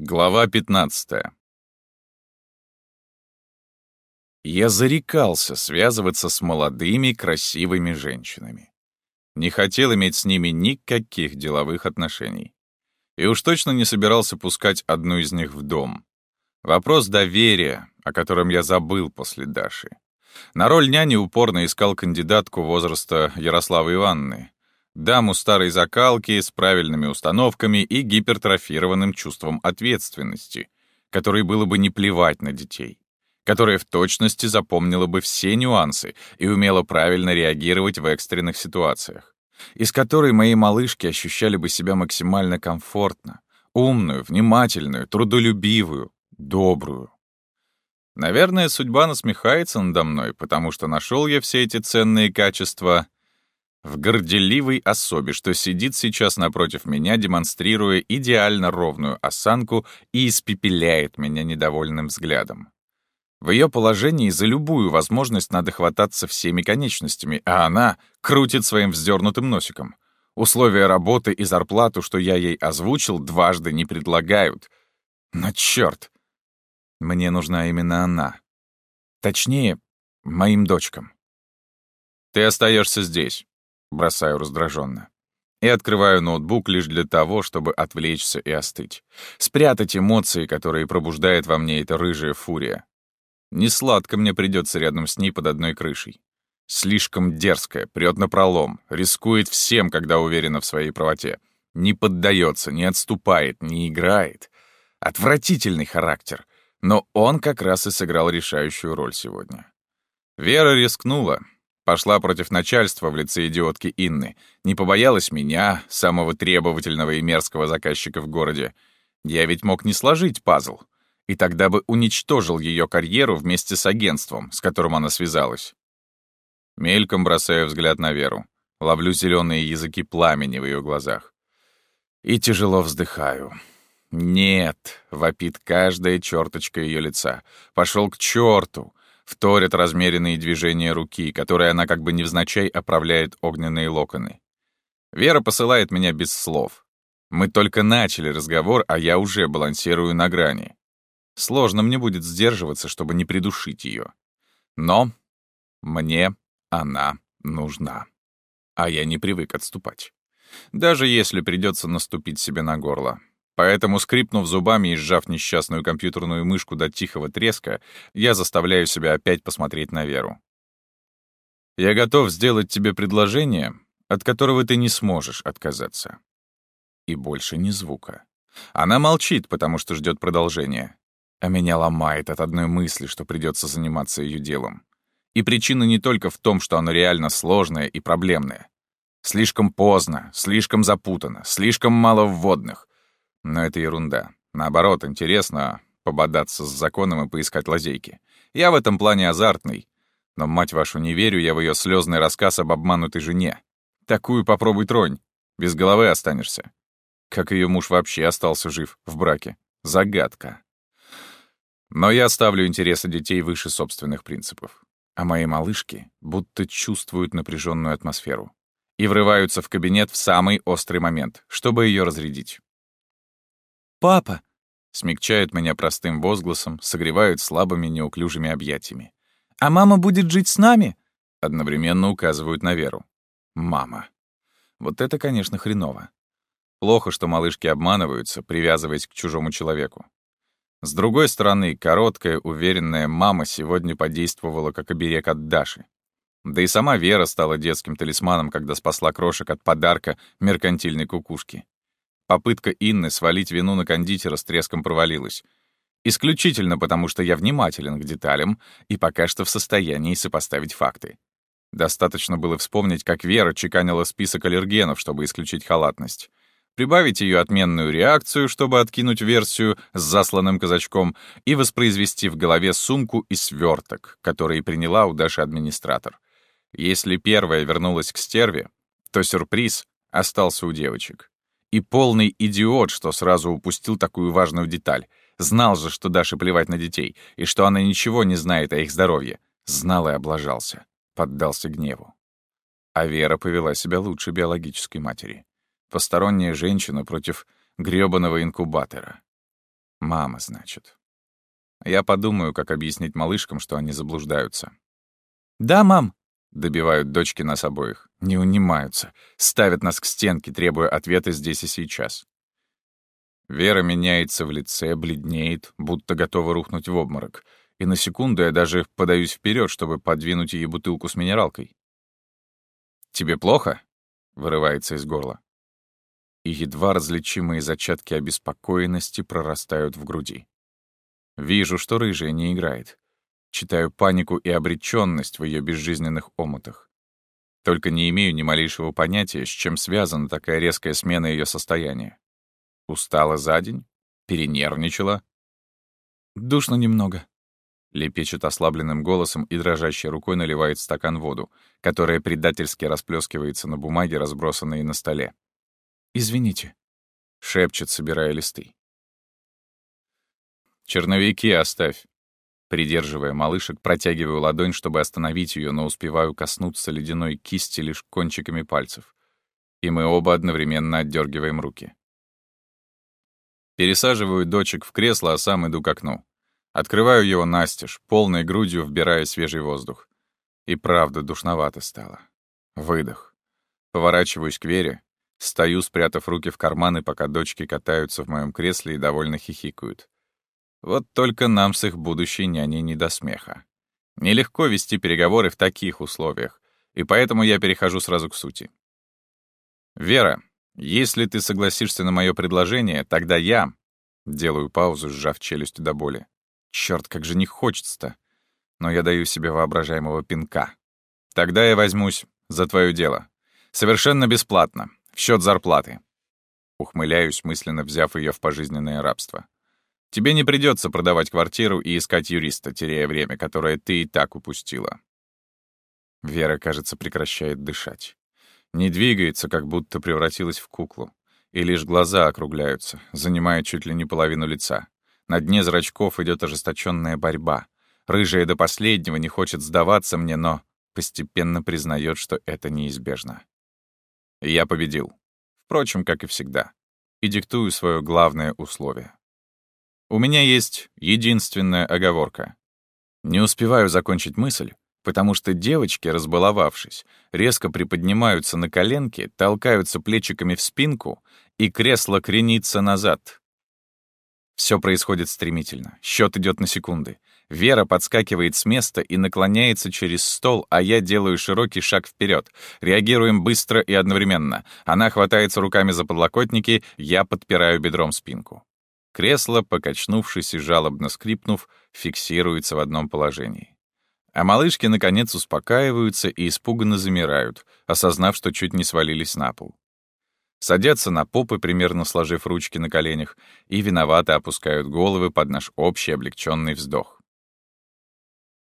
Глава 15 Я зарекался связываться с молодыми, красивыми женщинами. Не хотел иметь с ними никаких деловых отношений. И уж точно не собирался пускать одну из них в дом. Вопрос доверия, о котором я забыл после Даши. На роль няни упорно искал кандидатку возраста Ярославы Ивановны, даму старой закалки с правильными установками и гипертрофированным чувством ответственности, которой было бы не плевать на детей, которая в точности запомнила бы все нюансы и умела правильно реагировать в экстренных ситуациях, из которой мои малышки ощущали бы себя максимально комфортно, умную, внимательную, трудолюбивую, добрую. Наверное, судьба насмехается надо мной, потому что нашел я все эти ценные качества — в горделивой особе, что сидит сейчас напротив меня, демонстрируя идеально ровную осанку и испепеляет меня недовольным взглядом. В ее положении за любую возможность надо хвататься всеми конечностями, а она крутит своим вздернутым носиком. Условия работы и зарплату, что я ей озвучил, дважды не предлагают. Но черт! Мне нужна именно она. Точнее, моим дочкам. Ты остаешься здесь. Бросаю раздраженно. И открываю ноутбук лишь для того, чтобы отвлечься и остыть. Спрятать эмоции, которые пробуждает во мне эта рыжая фурия. Несладко мне придется рядом с ней под одной крышей. Слишком дерзкая, прет на пролом, рискует всем, когда уверена в своей правоте. Не поддается, не отступает, не играет. Отвратительный характер. Но он как раз и сыграл решающую роль сегодня. Вера рискнула, Пошла против начальства в лице идиотки Инны. Не побоялась меня, самого требовательного и мерзкого заказчика в городе. Я ведь мог не сложить пазл. И тогда бы уничтожил ее карьеру вместе с агентством, с которым она связалась. Мельком бросаю взгляд на Веру. Ловлю зеленые языки пламени в ее глазах. И тяжело вздыхаю. «Нет», — вопит каждая черточка ее лица. Пошел к черту вторят размеренные движения руки, которые она как бы невзначай оправляет огненные локоны. Вера посылает меня без слов. Мы только начали разговор, а я уже балансирую на грани. Сложно мне будет сдерживаться, чтобы не придушить ее. Но мне она нужна. А я не привык отступать. Даже если придется наступить себе на горло. Поэтому, скрипнув зубами и сжав несчастную компьютерную мышку до тихого треска, я заставляю себя опять посмотреть на Веру. «Я готов сделать тебе предложение, от которого ты не сможешь отказаться». И больше ни звука. Она молчит, потому что ждет продолжения. А меня ломает от одной мысли, что придется заниматься ее делом. И причина не только в том, что оно реально сложное и проблемное. Слишком поздно, слишком запутано, слишком мало вводных. Но это ерунда. Наоборот, интересно пободаться с законом и поискать лазейки. Я в этом плане азартный. Но, мать вашу, не верю я в ее слезный рассказ об обманутой жене. Такую попробуй тронь. Без головы останешься. Как ее муж вообще остался жив в браке? Загадка. Но я ставлю интересы детей выше собственных принципов. А мои малышки будто чувствуют напряженную атмосферу и врываются в кабинет в самый острый момент, чтобы ее разрядить. «Папа!» — смягчают меня простым возгласом, согревают слабыми неуклюжими объятиями. «А мама будет жить с нами?» — одновременно указывают на Веру. «Мама». Вот это, конечно, хреново. Плохо, что малышки обманываются, привязываясь к чужому человеку. С другой стороны, короткая, уверенная мама сегодня подействовала как оберег от Даши. Да и сама Вера стала детским талисманом, когда спасла крошек от подарка меркантильной кукушки. Попытка Инны свалить вину на кондитера с треском провалилась. Исключительно потому, что я внимателен к деталям и пока что в состоянии сопоставить факты. Достаточно было вспомнить, как Вера чеканила список аллергенов, чтобы исключить халатность. Прибавить ее отменную реакцию, чтобы откинуть версию с засланным казачком, и воспроизвести в голове сумку и сверток, которые приняла у Даши администратор. Если первая вернулась к стерве, то сюрприз остался у девочек. И полный идиот, что сразу упустил такую важную деталь. Знал же, что Даше плевать на детей, и что она ничего не знает о их здоровье. Знал и облажался. Поддался гневу. А Вера повела себя лучше биологической матери. Посторонняя женщина против грёбаного инкубатора. Мама, значит. Я подумаю, как объяснить малышкам, что они заблуждаются. «Да, мам», — добивают дочки нас обоих. Не унимаются. Ставят нас к стенке, требуя ответа здесь и сейчас. Вера меняется в лице, бледнеет, будто готова рухнуть в обморок. И на секунду я даже подаюсь вперед, чтобы подвинуть ей бутылку с минералкой. «Тебе плохо?» — вырывается из горла. И едва различимые зачатки обеспокоенности прорастают в груди. Вижу, что рыжая не играет. Читаю панику и обречённость в её безжизненных омутах. Только не имею ни малейшего понятия, с чем связана такая резкая смена её состояния. Устала за день? Перенервничала? «Душно немного», — лепечет ослабленным голосом и дрожащей рукой наливает в стакан воду, которая предательски расплескивается на бумаге, разбросанной на столе. «Извините», — шепчет, собирая листы. «Черновики оставь». Придерживая малышек, протягиваю ладонь, чтобы остановить ее, но успеваю коснуться ледяной кисти лишь кончиками пальцев. И мы оба одновременно отдергиваем руки. Пересаживаю дочек в кресло, а сам иду к окну. Открываю его настежь, полной грудью вбирая свежий воздух. И правда душновато стало. Выдох. Поворачиваюсь к Вере, стою, спрятав руки в карманы, пока дочки катаются в моем кресле и довольно хихикают. Вот только нам с их будущей няней не до смеха. Нелегко вести переговоры в таких условиях, и поэтому я перехожу сразу к сути. «Вера, если ты согласишься на мое предложение, тогда я...» Делаю паузу, сжав челюсть до боли. Черт, как же не хочется-то. Но я даю себе воображаемого пинка. Тогда я возьмусь за твое дело. Совершенно бесплатно, в счет зарплаты. Ухмыляюсь, мысленно взяв ее в пожизненное рабство. Тебе не придется продавать квартиру и искать юриста, теряя время, которое ты и так упустила. Вера, кажется, прекращает дышать не двигается, как будто превратилась в куклу. И лишь глаза округляются, занимая чуть ли не половину лица. На дне зрачков идет ожесточенная борьба. Рыжая до последнего не хочет сдаваться мне, но постепенно признает, что это неизбежно. Я победил. Впрочем, как и всегда. И диктую свое главное условие. У меня есть единственная оговорка. Не успеваю закончить мысль, потому что девочки, разбаловавшись, резко приподнимаются на коленки, толкаются плечиками в спинку, и кресло кренится назад. Все происходит стремительно. Счет идет на секунды. Вера подскакивает с места и наклоняется через стол, а я делаю широкий шаг вперед. Реагируем быстро и одновременно. Она хватается руками за подлокотники, я подпираю бедром спинку. Кресло, покачнувшись и жалобно скрипнув, фиксируется в одном положении. А малышки, наконец, успокаиваются и испуганно замирают, осознав, что чуть не свалились на пол. Садятся на попы, примерно сложив ручки на коленях, и виновато опускают головы под наш общий облегченный вздох.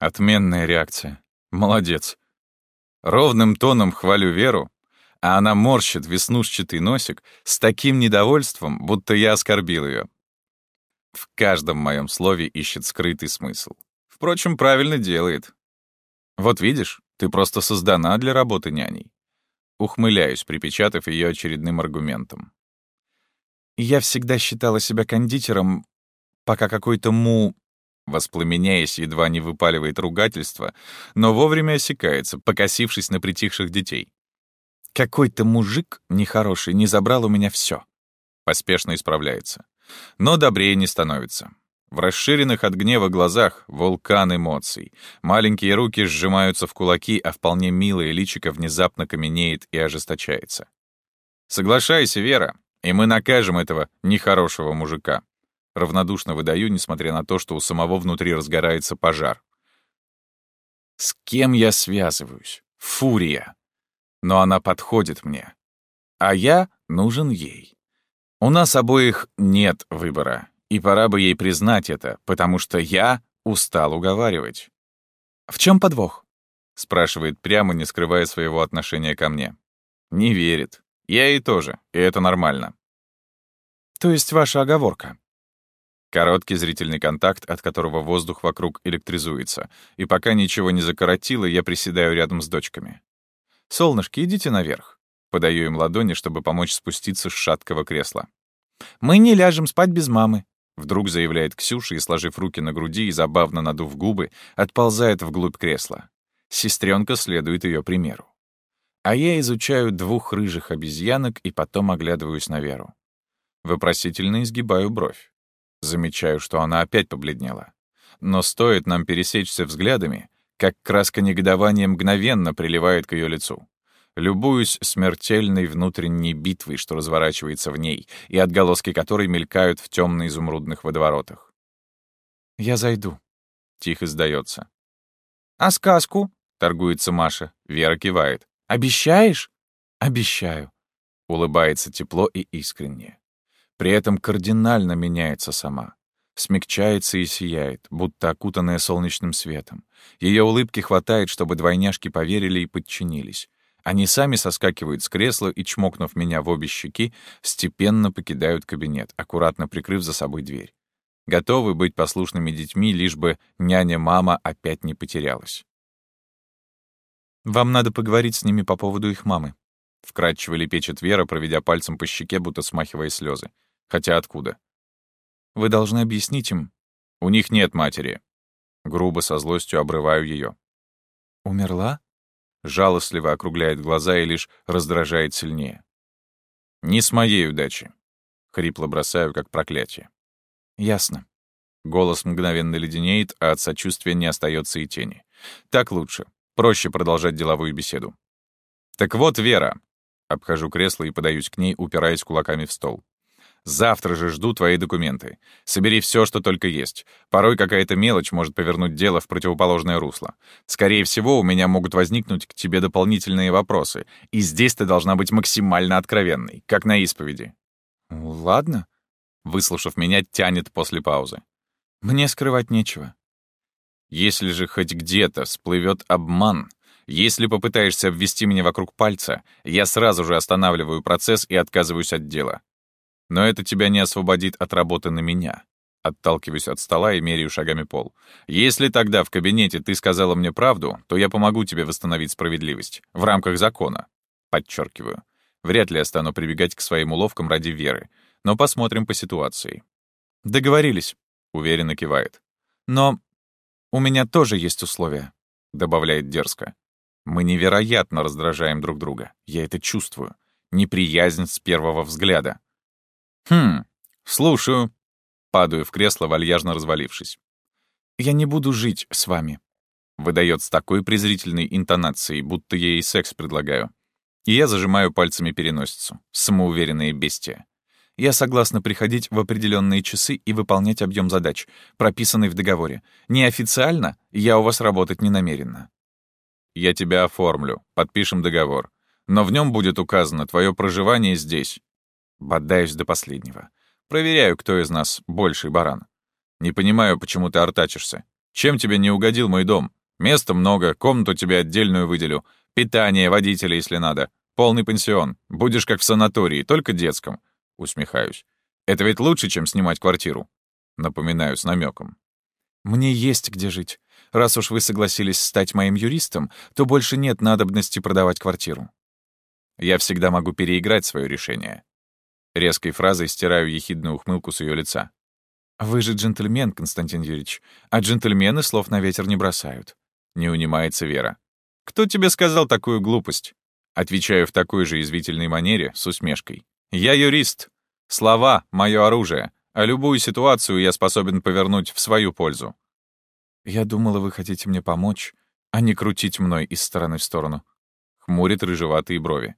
Отменная реакция. Молодец. Ровным тоном хвалю Веру, а она морщит веснушчатый носик с таким недовольством, будто я оскорбил ее. В каждом моем слове ищет скрытый смысл. Впрочем, правильно делает. Вот видишь, ты просто создана для работы няней. Ухмыляюсь, припечатав ее очередным аргументом. Я всегда считала себя кондитером, пока какой-то му... Воспламеняясь, едва не выпаливает ругательство, но вовремя осекается, покосившись на притихших детей. Какой-то мужик нехороший не забрал у меня все. Поспешно исправляется. Но добрее не становится. В расширенных от гнева глазах вулкан эмоций. Маленькие руки сжимаются в кулаки, а вполне милое личико внезапно каменеет и ожесточается. «Соглашайся, Вера, и мы накажем этого нехорошего мужика». Равнодушно выдаю, несмотря на то, что у самого внутри разгорается пожар. С кем я связываюсь? Фурия. Но она подходит мне. А я нужен ей. У нас обоих нет выбора. И пора бы ей признать это, потому что я устал уговаривать. «В чем подвох?» — спрашивает прямо, не скрывая своего отношения ко мне. Не верит. Я ей тоже, и это нормально. «То есть ваша оговорка?» Короткий зрительный контакт, от которого воздух вокруг электризуется, и пока ничего не закоротило, я приседаю рядом с дочками. «Солнышки, идите наверх». Подаю им ладони, чтобы помочь спуститься с шаткого кресла. «Мы не ляжем спать без мамы», Вдруг заявляет Ксюша и, сложив руки на груди и забавно надув губы, отползает вглубь кресла. Сестренка следует ее примеру. А я изучаю двух рыжих обезьянок и потом оглядываюсь на Веру. Вопросительно изгибаю бровь. Замечаю, что она опять побледнела. Но стоит нам пересечься взглядами, как краска негодования мгновенно приливает к ее лицу. Любуюсь смертельной внутренней битвой, что разворачивается в ней, и отголоски которой мелькают в темно-изумрудных водоворотах. «Я зайду», — тихо сдается. «А сказку?» — торгуется Маша. Вера кивает. «Обещаешь?» «Обещаю», — улыбается тепло и искренне. При этом кардинально меняется сама. Смягчается и сияет, будто окутанная солнечным светом. Ее улыбки хватает, чтобы двойняшки поверили и подчинились. Они сами соскакивают с кресла и, чмокнув меня в обе щеки, степенно покидают кабинет, аккуратно прикрыв за собой дверь. Готовы быть послушными детьми, лишь бы няня-мама опять не потерялась. «Вам надо поговорить с ними по поводу их мамы», — вкратчиво лепечет Вера, проведя пальцем по щеке, будто смахивая слезы. Хотя откуда? Вы должны объяснить им. У них нет матери. Грубо, со злостью обрываю ее. Умерла? Жалостливо округляет глаза и лишь раздражает сильнее. Не с моей удачи. Хрипло бросаю, как проклятие. Ясно. Голос мгновенно леденеет, а от сочувствия не остается и тени. Так лучше. Проще продолжать деловую беседу. Так вот, Вера. Обхожу кресло и подаюсь к ней, упираясь кулаками в стол. Завтра же жду твои документы. Собери все, что только есть. Порой какая-то мелочь может повернуть дело в противоположное русло. Скорее всего, у меня могут возникнуть к тебе дополнительные вопросы, и здесь ты должна быть максимально откровенной, как на исповеди». «Ладно», — выслушав меня, тянет после паузы. «Мне скрывать нечего». «Если же хоть где-то всплывет обман, если попытаешься обвести меня вокруг пальца, я сразу же останавливаю процесс и отказываюсь от дела. Но это тебя не освободит от работы на меня. Отталкиваюсь от стола и меряю шагами пол. Если тогда в кабинете ты сказала мне правду, то я помогу тебе восстановить справедливость. В рамках закона. Подчеркиваю. Вряд ли я стану прибегать к своим уловкам ради веры. Но посмотрим по ситуации. «Договорились», — уверенно кивает. «Но у меня тоже есть условия», — добавляет дерзко. Мы невероятно раздражаем друг друга. Я это чувствую. Неприязнь с первого взгляда. «Хм, слушаю». Падаю в кресло, вальяжно развалившись. «Я не буду жить с вами», — выдает с такой презрительной интонацией, будто я ей секс предлагаю. И я зажимаю пальцами переносицу. Самоуверенные бестия. Я согласна приходить в определенные часы и выполнять объем задач, прописанный в договоре. Неофициально я у вас работать не намерена. Я тебя оформлю, подпишем договор. Но в нем будет указано твое проживание здесь, Бодаюсь до последнего. Проверяю, кто из нас больший баран. Не понимаю, почему ты артачишься. Чем тебе не угодил мой дом? Места много, комнату тебе отдельную выделю. Питание, водителя, если надо. Полный пансион. Будешь как в санатории, только детском. Усмехаюсь. Это ведь лучше, чем снимать квартиру. Напоминаю с намеком. Мне есть где жить. Раз уж вы согласились стать моим юристом, то больше нет надобности продавать квартиру. Я всегда могу переиграть свое решение. Резкой фразой стираю ехидную ухмылку с ее лица. «Вы же джентльмен, Константин Юрьевич, а джентльмены слов на ветер не бросают». Не унимается Вера. «Кто тебе сказал такую глупость?» Отвечаю в такой же извительной манере, с усмешкой. «Я юрист. Слова — мое оружие, а любую ситуацию я способен повернуть в свою пользу». «Я думала, вы хотите мне помочь, а не крутить мной из стороны в сторону». Хмурит рыжеватые брови.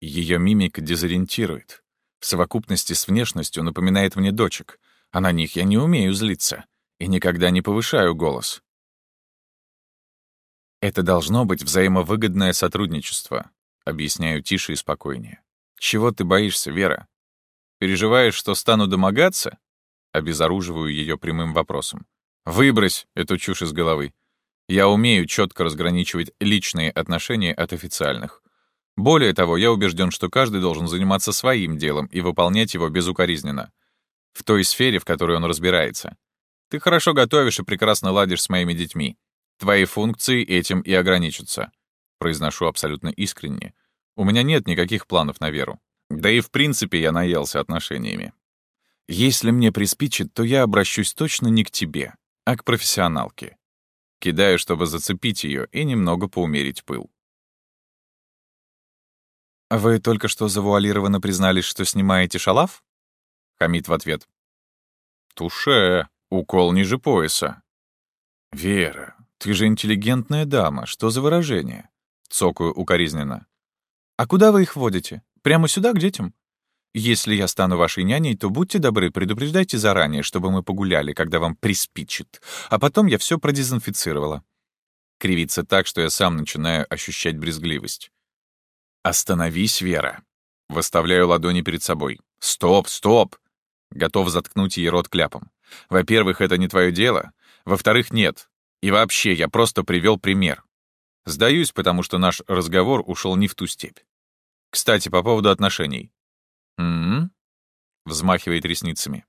Ее мимика дезориентирует. В совокупности с внешностью напоминает мне дочек, а на них я не умею злиться и никогда не повышаю голос. Это должно быть взаимовыгодное сотрудничество, объясняю тише и спокойнее. Чего ты боишься, Вера? Переживаешь, что стану домогаться? Обезоруживаю ее прямым вопросом. Выбрось эту чушь из головы. Я умею четко разграничивать личные отношения от официальных. Более того, я убежден, что каждый должен заниматься своим делом и выполнять его безукоризненно. В той сфере, в которой он разбирается. Ты хорошо готовишь и прекрасно ладишь с моими детьми. Твои функции этим и ограничатся. Произношу абсолютно искренне. У меня нет никаких планов на веру. Да и в принципе я наелся отношениями. Если мне приспичит, то я обращусь точно не к тебе, а к профессионалке. Кидаю, чтобы зацепить ее и немного поумерить пыл. «Вы только что завуалированно признались, что снимаете шалав?» Хамит в ответ. «Туше, укол ниже пояса». «Вера, ты же интеллигентная дама, что за выражение?» Цокаю укоризненно. «А куда вы их водите? Прямо сюда, к детям? Если я стану вашей няней, то будьте добры, предупреждайте заранее, чтобы мы погуляли, когда вам приспичит, а потом я все продезинфицировала». Кривится так, что я сам начинаю ощущать брезгливость. «Остановись, Вера!» Выставляю ладони перед собой. «Стоп, стоп!» Готов заткнуть ей рот кляпом. «Во-первых, это не твое дело. Во-вторых, нет. И вообще, я просто привел пример. Сдаюсь, потому что наш разговор ушел не в ту степь. Кстати, по поводу отношений. «М-м-м?» взмахивает ресницами.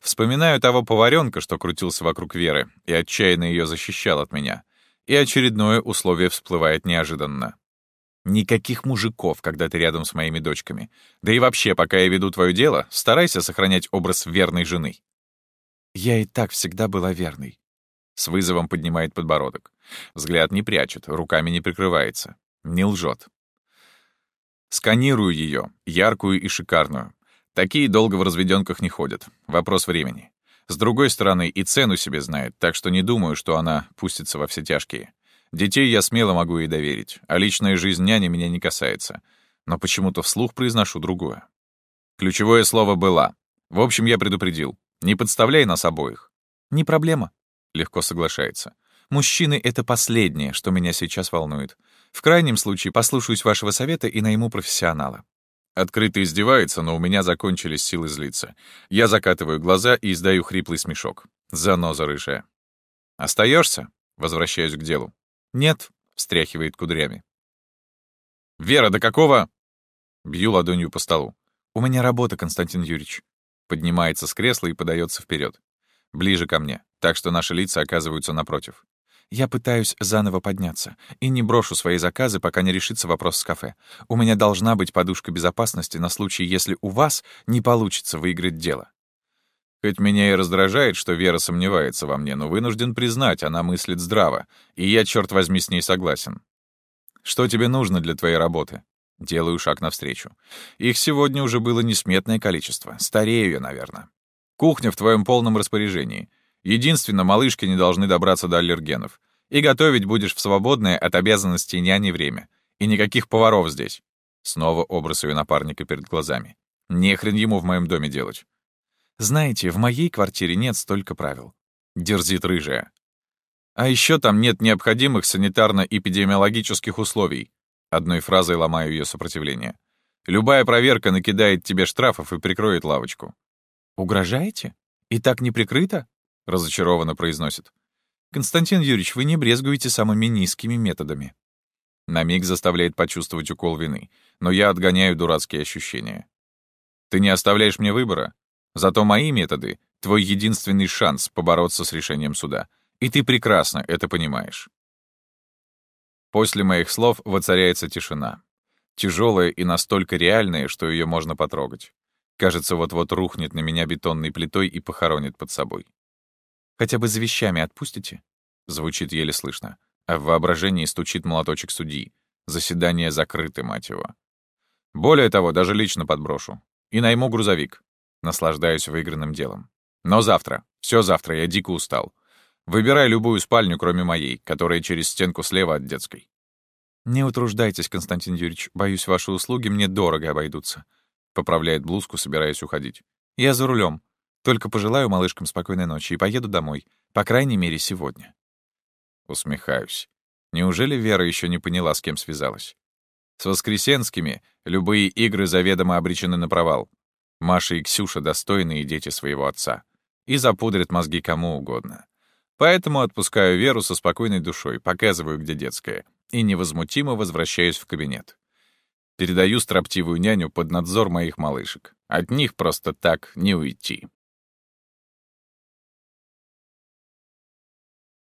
Вспоминаю того поваренка, что крутился вокруг Веры и отчаянно ее защищал от меня. И очередное условие всплывает неожиданно. Никаких мужиков, когда ты рядом с моими дочками. Да и вообще, пока я веду твое дело, старайся сохранять образ верной жены. Я и так всегда была верной. С вызовом поднимает подбородок. Взгляд не прячет, руками не прикрывается. Не лжет. Сканирую ее, яркую и шикарную. Такие долго в разведенках не ходят. Вопрос времени. С другой стороны, и цену себе знает, так что не думаю, что она пустится во все тяжкие. Детей я смело могу ей доверить, а личная жизнь няни меня не касается. Но почему-то вслух произношу другое. Ключевое слово «была». В общем, я предупредил. Не подставляй нас обоих. Не проблема. Легко соглашается. Мужчины — это последнее, что меня сейчас волнует. В крайнем случае послушаюсь вашего совета и найму профессионала. Открыто издевается, но у меня закончились силы злиться. Я закатываю глаза и издаю хриплый смешок. Заноза рыжая. Остаешься? Возвращаюсь к делу. «Нет», — встряхивает кудрями. «Вера, до какого?» Бью ладонью по столу. «У меня работа, Константин Юрьевич». Поднимается с кресла и подается вперед, Ближе ко мне, так что наши лица оказываются напротив. Я пытаюсь заново подняться и не брошу свои заказы, пока не решится вопрос с кафе. У меня должна быть подушка безопасности на случай, если у вас не получится выиграть дело. Хоть меня и раздражает, что Вера сомневается во мне, но вынужден признать, она мыслит здраво, и я, черт возьми, с ней согласен. Что тебе нужно для твоей работы? Делаю шаг навстречу. Их сегодня уже было несметное количество. Старею я, наверное. Кухня в твоем полном распоряжении. Единственно, малышки не должны добраться до аллергенов. И готовить будешь в свободное от обязанностей няни время. И никаких поваров здесь. Снова образ ее напарника перед глазами. Не хрен ему в моем доме делать. Знаете, в моей квартире нет столько правил. Дерзит рыжая. А еще там нет необходимых санитарно-эпидемиологических условий. Одной фразой ломаю ее сопротивление. Любая проверка накидает тебе штрафов и прикроет лавочку. «Угрожаете? И так не прикрыто?» — разочарованно произносит. «Константин Юрьевич, вы не брезгуете самыми низкими методами». На миг заставляет почувствовать укол вины, но я отгоняю дурацкие ощущения. «Ты не оставляешь мне выбора? Зато мои методы — твой единственный шанс побороться с решением суда. И ты прекрасно это понимаешь. После моих слов воцаряется тишина. Тяжелая и настолько реальная, что ее можно потрогать. Кажется, вот-вот рухнет на меня бетонной плитой и похоронит под собой. «Хотя бы за вещами отпустите?» Звучит еле слышно, а в воображении стучит молоточек судьи. Заседание закрыто, мать его. Более того, даже лично подброшу. И найму грузовик. Наслаждаюсь выигранным делом. Но завтра, все завтра, я дико устал. Выбирай любую спальню, кроме моей, которая через стенку слева от детской. «Не утруждайтесь, Константин Юрьевич. Боюсь, ваши услуги мне дорого обойдутся». Поправляет блузку, собираясь уходить. «Я за рулем. Только пожелаю малышкам спокойной ночи и поеду домой. По крайней мере, сегодня». Усмехаюсь. Неужели Вера еще не поняла, с кем связалась? С Воскресенскими любые игры заведомо обречены на провал. Маша и Ксюша — достойные дети своего отца. И запудрят мозги кому угодно. Поэтому отпускаю Веру со спокойной душой, показываю, где детская, и невозмутимо возвращаюсь в кабинет. Передаю строптивую няню под надзор моих малышек. От них просто так не уйти.